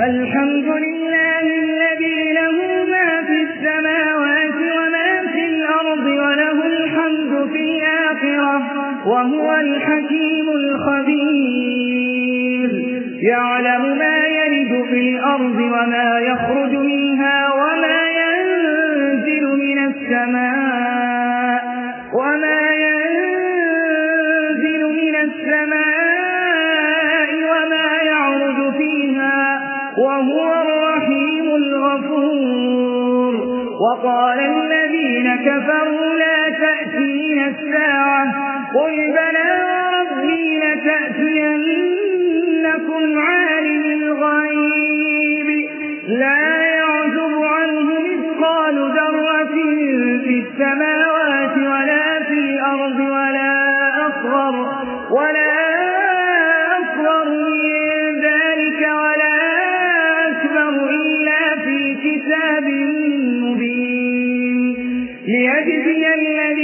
الحمد لله الذي له ما في السماوات وما في الأرض وله الحمد في الآخرة وهو الحكيم الخبير. يعلم ما يرد في الأرض وما يخرج وقال الذين كفروا لا تأتين الساعة. قل بلى ربي لتأتينكم عالم الغيب. لا يعزب عنه مثقال ذرة في السماوات ليجزي الذين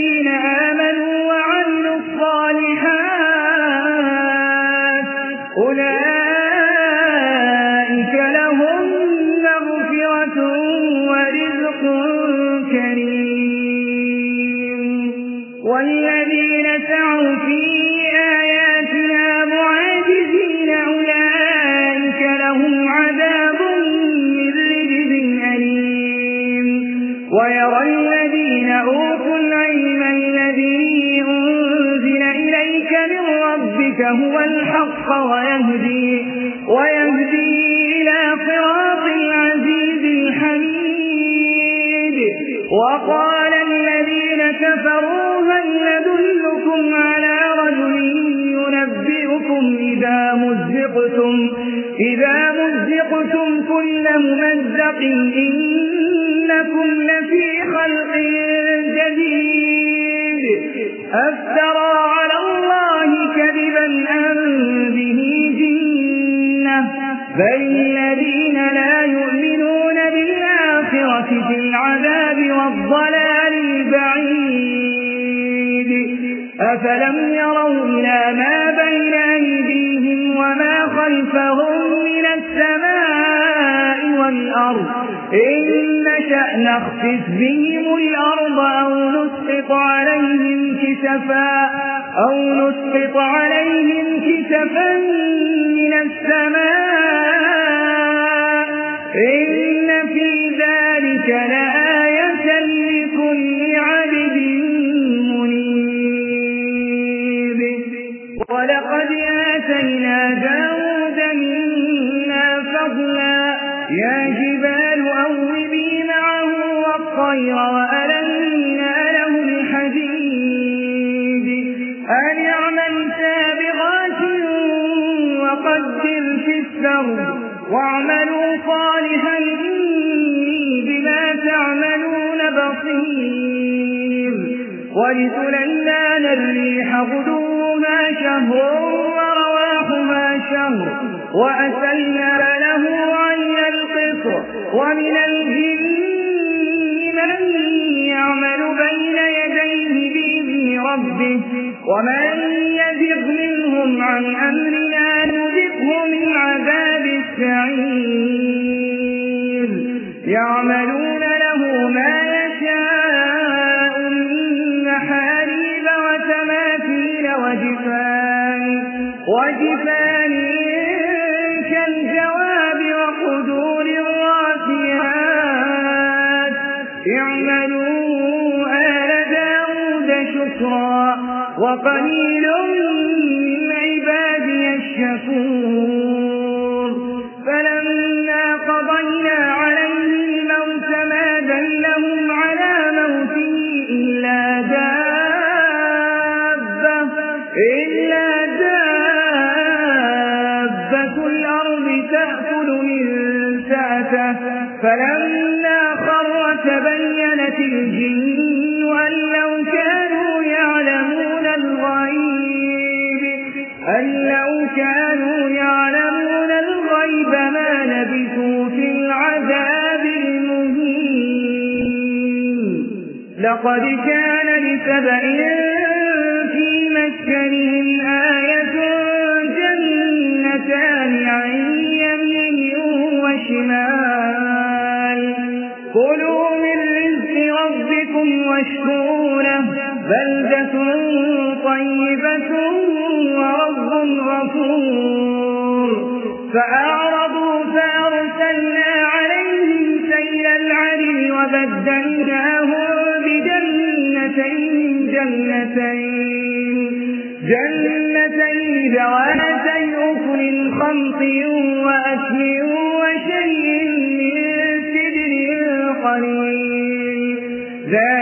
ربك هو الحق ويهدي, ويهدي إلى صراط العزيز الحميد. وقال الذين كفروا هل ندلكم على رجل ينبئكم إذا مزقتم, إذا مزقتم كل ممزق إنكم لفي خلق جديد. أفترى أفلم يروا إلى ما بين أيديهم وما خلفهم من السماء والأرض إن نشأ نخفف بهم الأرض أو نسقط عليهم كسفا أو نسقط عليهم كسفا من السماء إن في ذلك لآية ولسليمان الريح غدوها شهر ورواحها شهر وأسلنا له عين القصر ومن الجن من يعمل بين يديه بإذن ربه ومن يزغ منهم عن أمرنا نذقه من عذاب السعير. يعملون وجفان كالجواب وقدور الراسيات اعملوا آل داود شكرا وقليل من عبادي الشكور. فلما قضينا عليه الموت ما دلهم على موته إلا دابة. تأكل من سعته. فلما خر تبينت الجن أن لو كانوا يعلمون الغيب أن لو كانوا يعلمون الغيب ما لبثوا في العذاب المهين. لقد كان لسبأ جنتين. جنتين ذواتي أكل خمط وأكل وشيء قليل. ذلك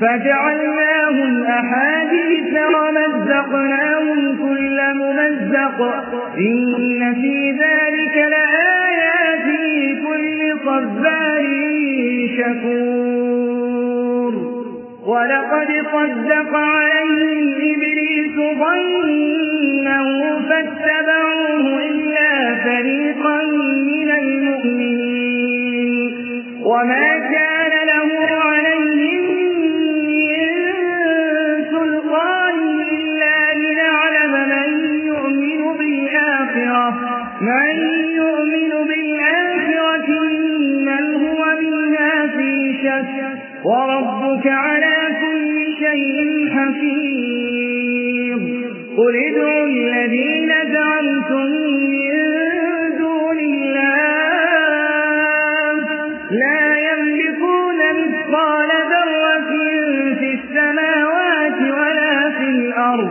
فجعلناهم أحاديث ومزقناهم كل ممزق. إن في ذلك لآيات كل صبار شكور. ولقد صدق عليهم إبليس ظنه فاتبعوه إلا فريقا من المؤمنين. وما وربك على كل شيء حفيظ. قل ادعوا الذين زعمتم من دون الله لا يملكون مثقال ذرة في السماوات ولا في الأرض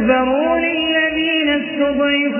استكبروا للذين استضعفوا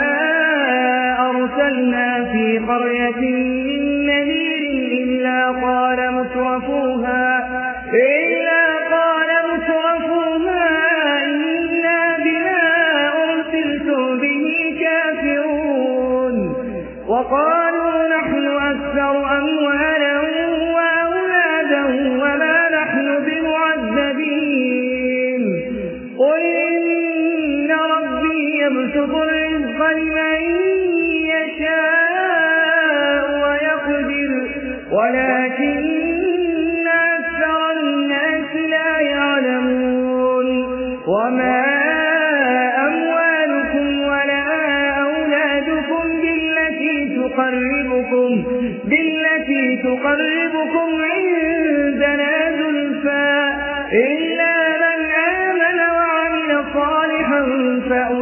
يبسط الرزق لمن يشاء ويقدر ولكن أكثر الناس لا يعلمون. وما أموالكم ولا أولادكم بالتي تقربكم, بالتي تقربكم عندنا زلفا إلا من آمن وعمل صالحا فأولئك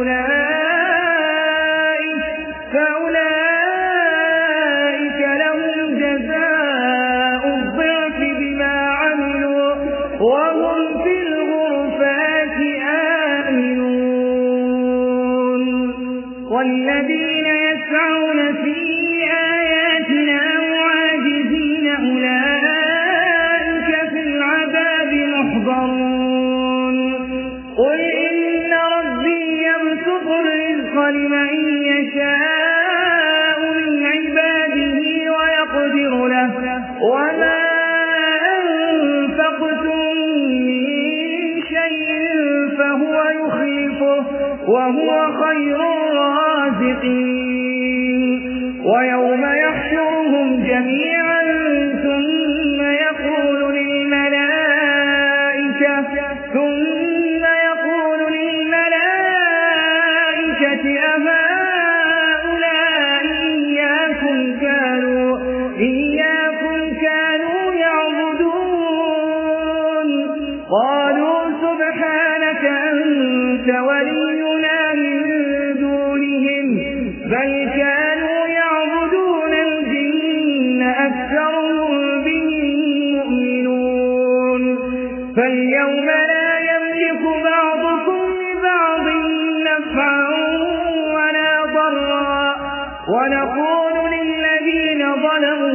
وهو خير الرازقين. ويوم ونقول للذين ظلموا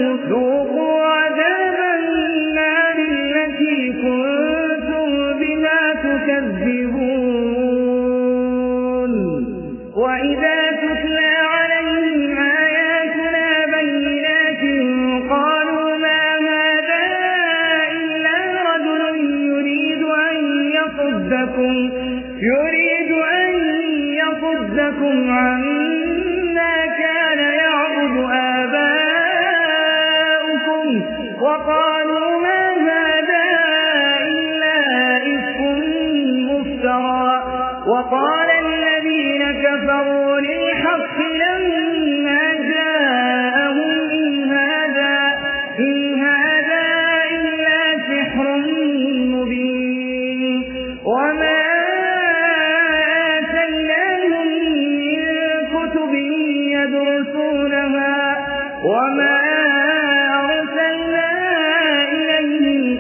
وقالوا ما هذا إلا إفك مفترى.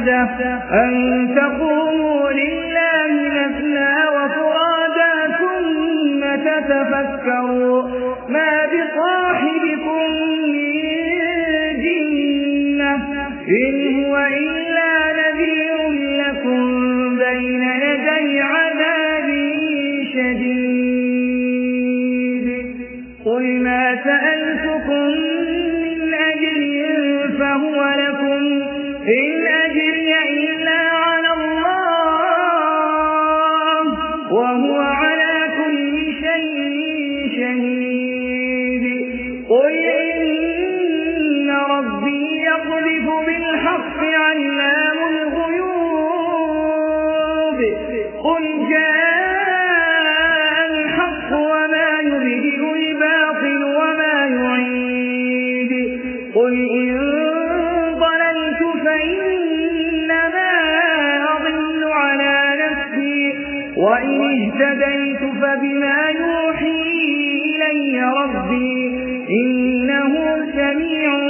بواحدة أن تقوموا لله مثنى وفرادا ثم تتفكروا. ما بصاحبكم من جنة. إن وهو على كل شيء شهيد. اهتديت فبما يوحي إلي ربي إنه سميع